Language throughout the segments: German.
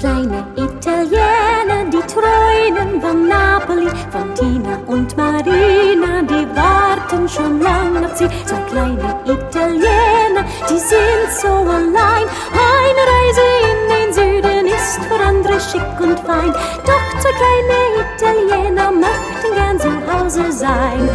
kleine Italiener, die träumen von Napoli, von Tina und Marina, die warten schon lang auf sie. Zwei kleine Italiener, die sind so allein. Eine Reise in den Süden ist für andere schick und fein. Doch zwei kleine Italiener möchten gern zu Hause sein.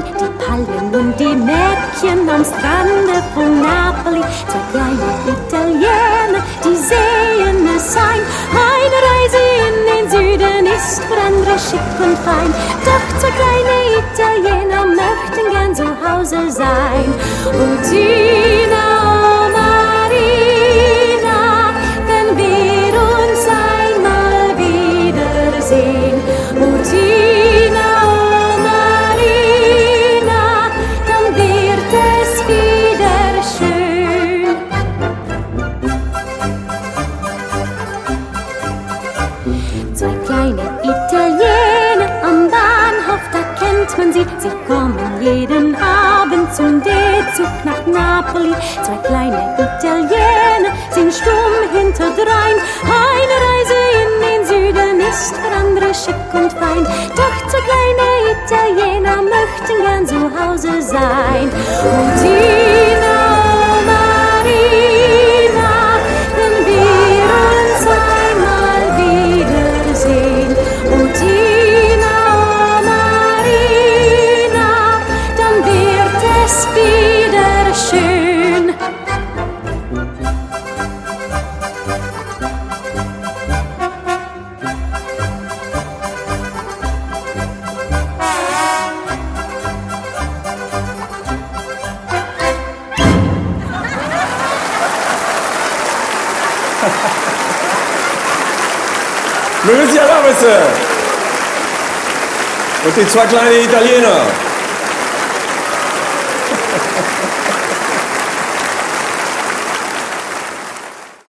Die Palmen und die Mädchen am Strande von Napoli. Zwei kleine Italiener, die sehen es ein. Eine Reise in den Süden ist für andere schick und fein. Doch zwei kleine Italiener möchten gern zu Hause sein. Abend zum D-Zug nach Napoli. Zwei kleine Italiener sind stumm hinterdrein. Eine Reise in den Süden ist für andere schick und fein. Doch zwei kleine Italiener möchten gern zu Hause sein. Und Lucia Lavese und die zwei kleinen Italiener.